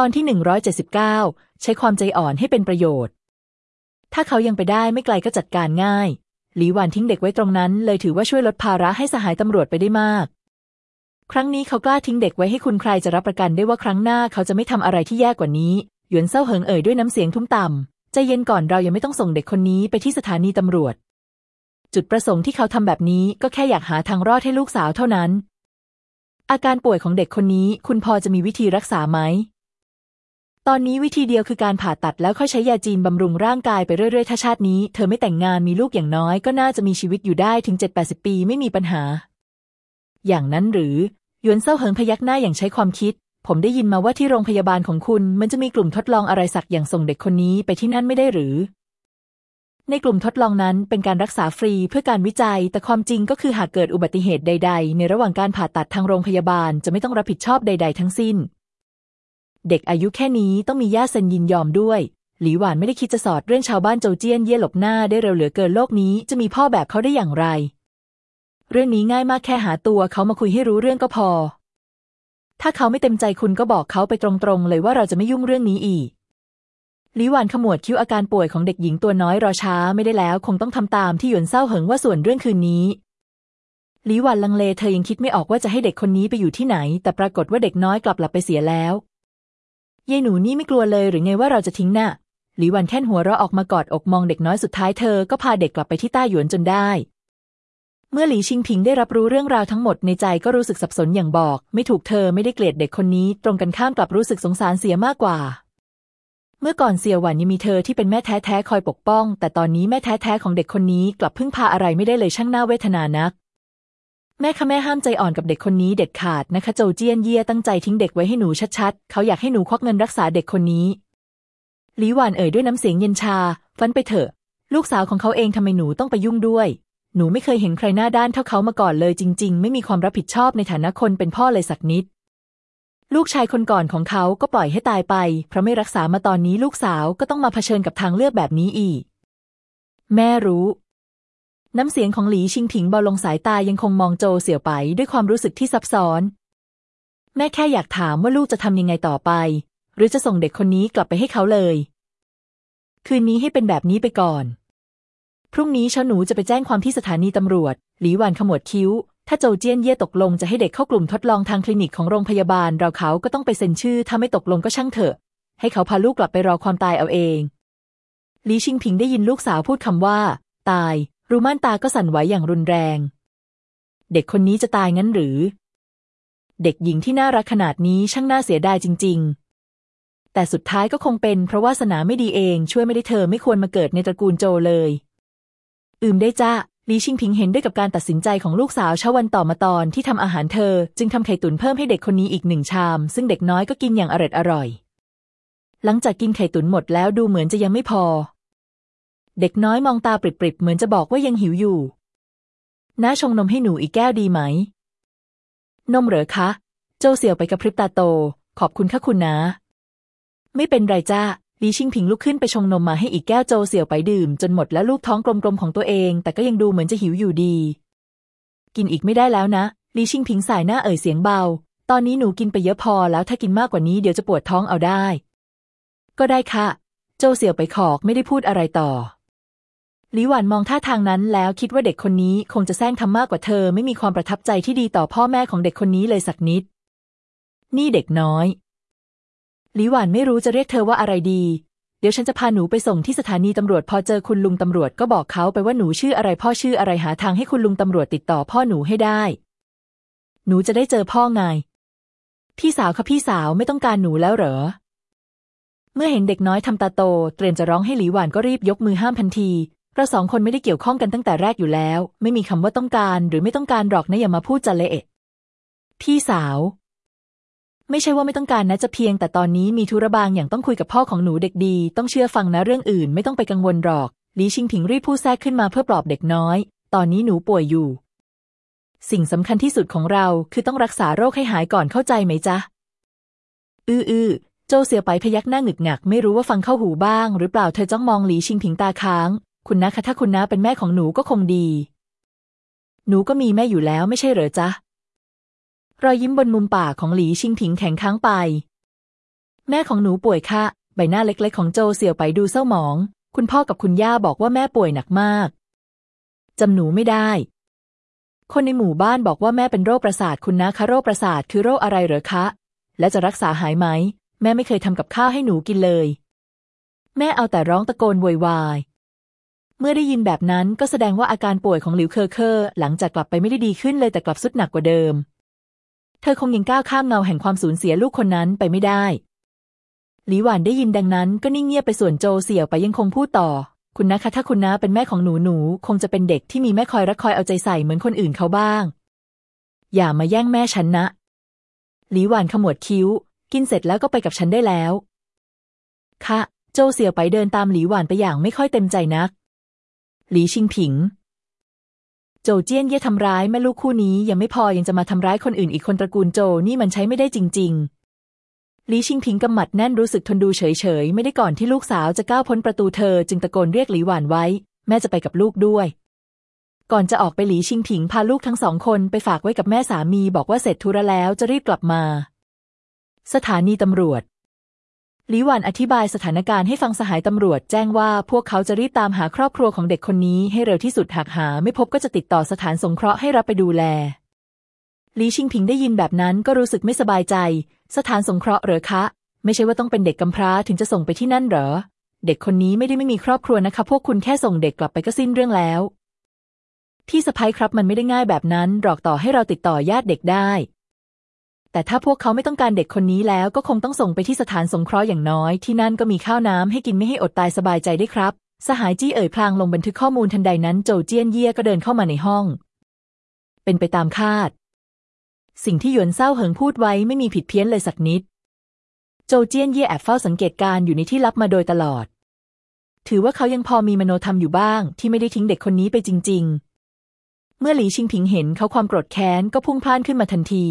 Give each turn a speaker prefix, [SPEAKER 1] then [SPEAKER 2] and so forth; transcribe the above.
[SPEAKER 1] ตอนที่ 179 ใช้ความใจอ่อนให้เป็นประโยชน์ ถ้าเขายังไปได้ไม่ไกลก็จัดการง่าย หลีหวานทิ้งเด็กไว้ตรงนั้น เลยถือว่าช่วยลดภาระให้สหายตำรวจไปได้มาก ครั้งนี้เขากล้าทิ้งเด็กไว้ให้คุณใครจะรับประกันได้ว่าครั้งหน้าเขาจะไม่ทำอะไรที่แย่กว่านี้ หยวนเซาเหิงเอ่ยด้วยน้ำเสียงทุ้มต่ำใจเย็นก่อนเรายังไม่ต้องส่งเด็กคนนี้ไปที่สถานีตำรวจ จุดประสงค์ที่เขาทำแบบนี้ก็แค่อยากหาทางรอดให้ลูกสาวเท่านั้น อาการป่วยของเด็กคนนี้คุณพอจะมีวิธีรักษาไหม ตอนนี้วิธีเดียวคือการผ่าตัดแล้วค่อยใช้ยาจีนบำรุงร่างกายไปเรื่อยๆ ถ้าชาตินี้ เธอไม่แต่งงานมีลูกอย่างน้อย ก็น่าจะมีชีวิตอยู่ได้ถึง 7-80 ปีไม่มีปัญหา อย่างนั้นหรือ หยวนเซาเหิงพยักหน้าอย่างใช้ความคิด ผมได้ยินมาว่าที่โรงพยาบาลของคุณ มันจะมีกลุ่มทดลองอะไรสักอย่างส่งเด็กคนนี้ไปที่นั่นไม่ได้หรือ ในกลุ่มทดลองนั้นเป็นการรักษาฟรีเพื่อการวิจัย แต่ความจริงก็คือหากเกิดอุบัติเหตุใด ๆ ในระหว่างการผ่าตัดทางโรงพยาบาลจะไม่ต้องรับผิดชอบใด ๆ ทั้งสิ้น เด็กอายุแค่นี้ต้องมีย่าเซ็นยินยอมด้วย หลีหวานไม่ได้คิดจะสอดเรื่องชาวบ้านโจเจี้ยนเย่หลบหน้าได้เร็วเหลือเกินโลกนี้จะมีพ่อแบบเขาได้อย่างไร เรื่องนี้ง่ายมากแค่หาตัวเขามาคุยให้รู้เรื่องก็พอ ถ้าเขาไม่เต็มใจคุณก็บอกเขาไปตรงๆ เลยว่าเราจะไม่ยุ่งเรื่องนี้อีกหลีหวานขมวดคิ้วอาการป่วยของเด็กหญิงตัวน้อยรอช้าไม่ได้แล้ว คงต้องทำตามที่หยวนเศร้าเหิงว่าส่วนเรื่องคืนนี้หลีหวานลังเลเธอยังคิดไม่ออกว่าจะให้เด็กคนนี้ไปอยู่ที่ไหน แต่ปรากฏว่าเด็กน้อยกลับหลับไปเสียแล้ว ยายหนูนี่ไม่กลัวเลยหรือไงว่าเราจะทิ้งหน่ะหลีหวันแค่นหัวเราะออกมากอดอกมองเด็กน้อยสุดท้ายเธอก็พาเด็กกลับไปที่ต้าหยวนจนได้ เมื่อหลีชิงผิงได้รับรู้เรื่องราวทั้งหมดในใจก็รู้สึกสับสนอย่างบอก ไม่ถูกเธอไม่ได้เกลียดเด็กคนนี้ ตรงกันข้ามกลับรู้สึกสงสารเสียมากกว่า เมื่อก่อนเสียหวันยังมีเธอที่เป็นแม่แท้ๆคอยปกป้อง แต่ตอนนี้แม่แท้ๆของเด็กคนนี้กลับพึ่งพาอะไรไม่ได้เลยช่างน่าเวทนานัก แม่คะแม่ห้ามใจอ่อนกับเด็กคนนี้เด็ดขาดนะคะโจเจี้ยนเย่ตั้งใจทิ้งเด็กไว้ให้หนูชัดๆ เขาอยากให้หนูควักเงินรักษาเด็กคนนี้หลีหวานเอ่ยด้วยน้ำเสียงเย็นชา ฟันไปเถอะ ลูกสาวของเขาเองทำไมหนูต้องไปยุ่งด้วย หนูไม่เคยเห็นใครหน้าด้านเท่าเขามาก่อนเลยจริง ๆ ไม่มีความรับผิดชอบในฐานะคนเป็นพ่อเลยสักนิด ลูกชายคนก่อนของเขาก็ปล่อยให้ตายไป เพราะไม่รักษามาตอนนี้ลูกสาวก็ต้องมาเผชิญกับทางเลือกแบบนี้อีก แม่รู้ น้ำเสียงของหลีชิงผิงเบาลงสายตายังคงมองโจเสี่ยวไปด้วยความรู้สึกที่ซับซ้อน แม่แค่อยากถามว่าลูกจะทำยังไงต่อไป หรือจะส่งเด็กคนนี้กลับไปให้เขาเลย คืนนี้ให้เป็นแบบนี้ไปก่อน พรุ่งนี้เช้าหนูจะไปแจ้งความที่สถานีตำรวจ หลีหวานขมวดคิ้ว ถ้าโจเจี้ยนเย่ตกลงจะให้เด็กเข้ากลุ่มทดลองทางคลินิกของโรงพยาบาล เราเขาก็ต้องไปเซ็นชื่อ ถ้าไม่ตกลงก็ช่างเถอะ ให้เขาพาลูกกลับไปรอความตายเอาเอง หลีชิงผิงได้ยินลูกสาวพูดคำว่า ตาย รูม่านตาก็สั่นไหวอย่างรุนแรง เด็กคนนี้จะตายงั้นหรือ เด็กหญิงที่น่ารักขนาดนี้ช่างน่าเสียดายจริง ๆ แต่สุดท้ายก็คงเป็นเพราะวาสนาไม่ดีเองช่วยไม่ได้เธอไม่ควรมาเกิดในตระกูลโจเลย อืมได้จ้าลีชิงพิงเห็นด้วยกับการตัดสินใจของลูกสาวเช้าวันต่อมาตอนที่ทำอาหารเธอ จึงทำไข่ตุ๋นเพิ่มให้เด็กคนนี้อีกหนึ่งชาม ซึ่งเด็กน้อยก็กินอย่างอร่อยอร่อย หลังจากกินไข่ตุ๋นหมดแล้วดูเหมือนจะยังไม่พอ เด็กน้อยมองตาปริบๆ เหมือนจะบอกว่ายังหิวอยู่ น้าชงนมให้หนูอีกแก้วดีไหม นมเหรอคะ โจเสี่ยวไปกระพริบตาโต ขอบคุณค่ะคุณนะ ไม่เป็นไรจ้าลีชิงผิงลุกขึ้นไปชงนมมาให้อีกแก้วโจเสี่ยวไปดื่ม จนหมดแล้วลูกท้องกลมๆของตัวเอง แต่ก็ยังดูเหมือนจะหิวอยู่ดี กินอีกไม่ได้แล้วนะลีชิงผิงสายหน้าเอ่ยเสียงเบา ตอนนี้หนูกินไปเยอะพอแล้วถ้ากินมากกว่านี้เดี๋ยวจะปวดท้องเอาได้ ก็ได้ค่ะ โจเสี่ยวไปขอกไม่ได้พูดอะไรต่อ หลีหวานมองท่าทางนั้นแล้วคิดว่าเด็กคนนี้คงจะแซงทำมากกว่าเธอ ไม่มีความประทับใจที่ดีต่อพ่อแม่ของเด็กคนนี้เลยสักนิด นี่เด็กน้อย หลีหวานไม่รู้จะเรียกเธอว่าอะไรดี เดี๋ยวฉันจะพาหนูไปส่งที่สถานีตำรวจพอเจอคุณลุงตำรวจก็บอกเขาไปว่าหนูชื่ออะไรพ่อชื่ออะไรหาทางให้คุณลุงตำรวจติดต่อพ่อหนูให้ได้ หนูจะได้เจอพ่อไง พี่สาวคะพี่สาวไม่ต้องการหนูแล้วเหรอเมื่อเห็นเด็กน้อยทำตาโต เตรียมจะร้องให้หลีหวานก็รีบยกมือห้ามทันที เราสองคนไม่ได้เกี่ยวข้องกันตั้งแต่แรกอยู่แล้ว ไม่มีคำว่าต้องการหรือไม่ต้องการหรอกนะอย่ามาพูดจะเละพี่สาว ไม่ใช่ว่าไม่ต้องการนะจะเพียง แต่ตอนนี้มีธุระบางอย่างต้องคุยกับพ่อของหนูเด็กดี ต้องเชื่อฟังนะเรื่องอื่น ไม่ต้องไปกังวลหรอกลีชิงผิงรีบพูดแทรกขึ้นมาเพื่อปลอบเด็กน้อย ตอนนี้หนูป่วยอยู่ สิ่งสำคัญที่สุดของเราคือต้องรักษาโรคให้หายก่อนเข้าใจไหมจ๊ะอืออือโจเสียไปพยักหน้าหงึกหงัก ไม่รู้ว่าฟังเข้าหูบ้าง หรือเปล่าเธอจ้องมองหลีชิงผิงตาค้าง คุณนะคะถ้าคุณน้าเป็นแม่ของหนูก็คงดี หนูก็มีแม่อยู่แล้วไม่ใช่เหรอจ๊ะ รอยยิ้มบนมุมปากของหลีชิงผิงแข็งค้างไป แม่ของหนูป่วยค่ะ ใบหน้าเล็ก ๆ ของโจเสี่ยวไปดูเศร้าหมอง คุณพ่อกับคุณย่าบอกว่าแม่ป่วยหนักมากจำหนูไม่ได้ คนในหมู่บ้านบอกว่าแม่เป็นโรคประสาทคุณน้าคะโรคประสาทคือโรคอะไรเหรอคะ และจะรักษาหายไหม แม่ไม่เคยทำกับข้าวให้หนูกินเลย แม่เอาแต่ร้องตะโกนโวยวาย เมื่อได้ยินแบบนั้นก็แสดงว่าอาการป่วยของหลิวเคอเค่อหลังจากกลับไปไม่ได้ดีขึ้นเลยแต่กลับทรุดหนักกว่าเดิม เธอคงยังก้าวข้ามเงาแห่งความสูญเสียลูกคนนั้นไปไม่ได้ หลีหวานได้ยินดังนั้นก็นิ่งเงียบไปส่วนโจเสี่ยวไปยังคงพูดต่อ คุณนะคะถ้าคุณน้าเป็นแม่ของหนูหนูคงจะเป็นเด็กที่มีแม่คอยรักคอยเอาใจใส่เหมือนคนอื่นเขาบ้าง อย่ามาแย่งแม่ฉันนะ หลีหวานขมวดคิ้ว กินเสร็จแล้วก็ไปกับฉันได้แล้ว ค่ะ โจเสี่ยวไปเดินตามหลีหวานไปอย่างไม่ค่อยเต็มใจนัก หลีชิงผิง โจเจี้ยนเย่ทำร้ายแม่ลูกคู่นี้ยังไม่พอยังจะมาทำร้ายคนอื่นอีกคนตระกูลโจนี่มันใช้ไม่ได้จริงๆลีชิงพิงกำหมัดแน่นรู้สึกทนดูเฉยๆ ไม่ได้ก่อนที่ลูกสาวจะก้าวพ้นประตูเธอ จึงตะโกนเรียกหลีหวานไว้ แม่จะไปกับลูกด้วย ก่อนจะออกไปหลีชิงผิงพาลูกทั้งสองคนไปฝากไว้กับแม่สามีบอกว่าเสร็จธุระแล้วจะรีบกลับมา สถานีตำรวจ หลีหวานอธิบายสถานการณ์ให้ฟังสหายตำรวจแจ้งว่าพวกเขาจะรีบตามหาครอบครัวของเด็กคนนี้ให้เร็วที่สุดหากหา ไม่พบก็จะติดต่อสถานสงเคราะห์ให้รับไปดูแลหลีชิงผิงได้ยินแบบนั้นก็รู้สึกไม่สบายใจ สถานสงเคราะห์เหรอคะ ไม่ใช่ว่าต้องเป็นเด็กกำพร้าถึงจะส่งไปที่นั่นเหรอ เด็กคนนี้ไม่ได้ไม่มีครอบครัวนะคะ พวกคุณแค่ส่งเด็กกลับไปก็สิ้นเรื่องแล้วพี่สะพ้ยครับมันไม่ได้ง่ายแบบนั้นหรอกต่อให้เราติดต่อญาติเด็กได้ แต่ถ้าพวกเขาไม่ต้องการเด็กคนนี้แล้วก็คงต้องส่งไปที่สถานสงเคราะห์อย่างน้อย ที่นั่นก็มีข้าวน้ำให้กินไม่ให้อดตายสบายใจได้ครับ สหายจี้เอ่ยพลางลงบันทึกข้อมูลทันใดนั้นโจเจี้ยนเย่ก็เดินเข้ามาในห้อง เป็นไปตามคาด สิ่งที่หยวนเศร้าเหิงพูดไว้ไม่มีผิดเพี้ยนเลยสักนิด โจเจี้ยนเย่แอบเฝ้าสังเกตการอยู่ในที่ลับมาโดยตลอด ถือว่าเขายังพอมีมโนธรรมอยู่บ้าง ที่ไม่ได้ทิ้งเด็กคนนี้ไปจริง ๆ เมื่อหลีชิงผิงเห็นเขาความโกรธแค้นก็พุ่งพ่านขึ้นมาทันที